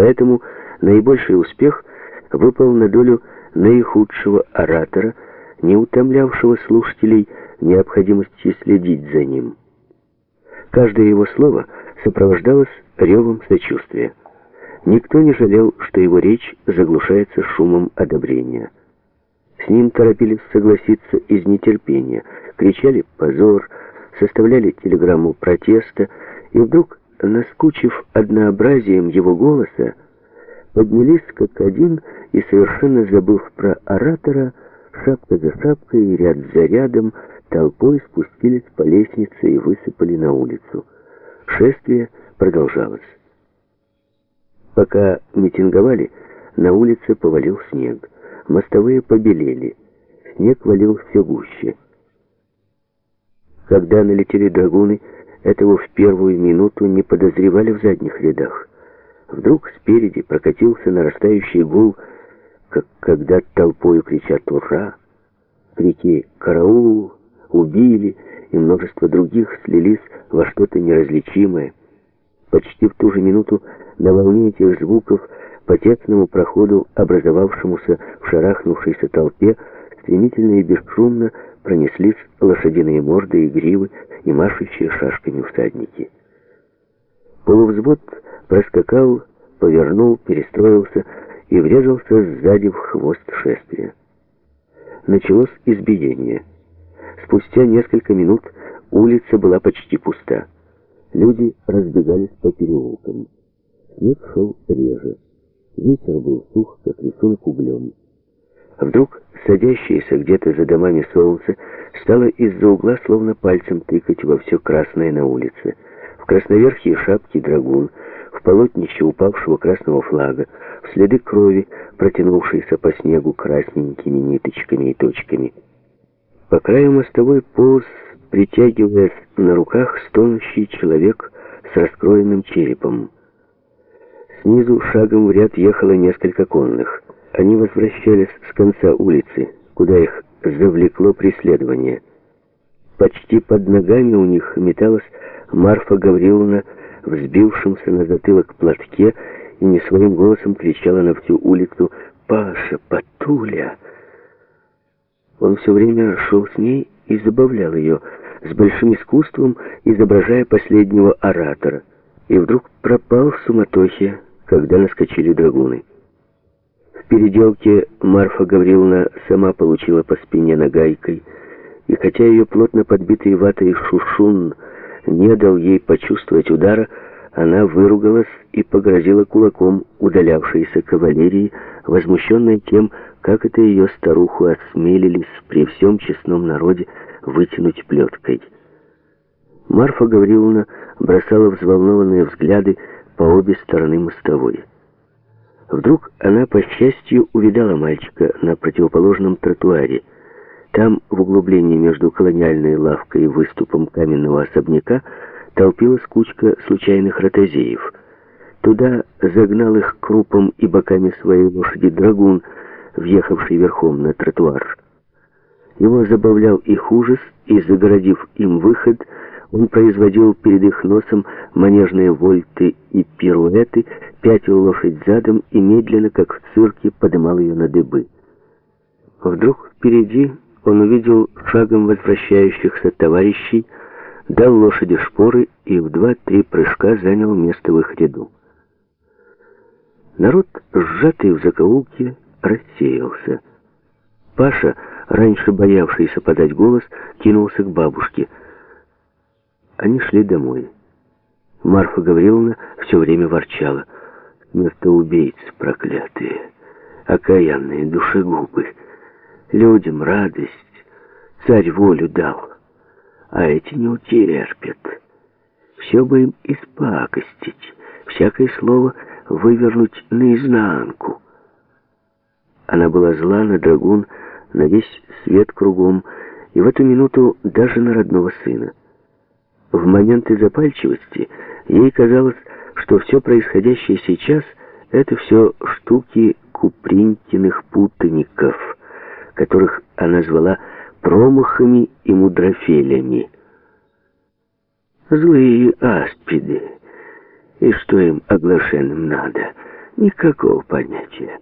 Поэтому наибольший успех выпал на долю наихудшего оратора, не утомлявшего слушателей необходимостью следить за ним. Каждое его слово сопровождалось ревом сочувствия. Никто не жалел, что его речь заглушается шумом одобрения. С ним торопились согласиться из нетерпения, кричали «позор», составляли телеграмму протеста, и вдруг, наскучив однообразием его голоса, поднялись как один и, совершенно забыв про оратора, шапка за шапкой и ряд за рядом, толпой спустились по лестнице и высыпали на улицу. Шествие продолжалось. Пока митинговали, на улице повалил снег. Мостовые побелели. Снег валил все гуще. Когда налетели драгуны, этого в первую минуту не подозревали в задних рядах. Вдруг спереди прокатился нарастающий гул, как когда толпою кричат «Ура!». Крики «Караул!», «Убили!» и множество других слились во что-то неразличимое. Почти в ту же минуту на волне этих звуков по тесному проходу, образовавшемуся в шарахнувшейся толпе, стремительно и бесшумно пронеслись лошадиные морды и гривы и машущие шашками всадники. Полувзвод проскакал, повернул, перестроился и врезался сзади в хвост шествия. Началось избиение. Спустя несколько минут улица была почти пуста. Люди разбегались по переулкам. Снег шел реже. Ветер был сух, как рисунок углем. Вдруг садящееся где-то за домами солнце стало из-за угла словно пальцем тыкать во все красное на улице. В красноверхие шапки драгун, в полотнище упавшего красного флага, в следы крови, протянувшиеся по снегу красненькими ниточками и точками. По краю мостовой полз, притягиваясь на руках, стонущий человек с раскроенным черепом. Снизу шагом в ряд ехало несколько конных. Они возвращались с конца улицы, куда их завлекло преследование. Почти под ногами у них металась Марфа Гавриловна, взбившимся на затылок платке, и не своим голосом кричала на всю улицу «Паша, Патуля!». Он все время шел с ней и забавлял ее, с большим искусством изображая последнего оратора, и вдруг пропал в суматохе, когда наскочили драгуны. Переделке Марфа Гавриловна сама получила по спине нагайкой, и хотя ее плотно подбитый ватой шушун не дал ей почувствовать удара, она выругалась и погрозила кулаком удалявшейся кавалерии, возмущенной тем, как это ее старуху осмелились при всем честном народе вытянуть плеткой. Марфа Гавриловна бросала взволнованные взгляды по обе стороны мостовой. Вдруг она, по счастью, увидала мальчика на противоположном тротуаре. Там, в углублении между колониальной лавкой и выступом каменного особняка, толпилась кучка случайных ротозеев. Туда загнал их крупом и боками своей лошади драгун, въехавший верхом на тротуар. Его забавлял их ужас, и, загородив им выход, он производил перед их носом манежные вольты и пируэты, пятил лошадь задом и медленно, как в цирке, подымал ее на дыбы. Вдруг впереди он увидел шагом возвращающихся товарищей, дал лошади шпоры и в два-три прыжка занял место в их ряду. Народ, сжатый в закоулке, рассеялся. Паша, раньше боявшийся подать голос, кинулся к бабушке. Они шли домой. Марфа Гавриловна все время ворчала. Вместо убийц проклятые, окаянные душегубы. Людям радость, царь волю дал а эти не утерпят. Все бы им испакостить, всякое слово вывернуть наизнанку. Она была зла на драгун, на весь свет кругом, и в эту минуту даже на родного сына. В моменты запальчивости ей казалось, что все происходящее сейчас — это все штуки Купринкиных путаников, которых она звала промахами и мудрофелями. Злые аспиды. И что им оглашенным надо? Никакого понятия.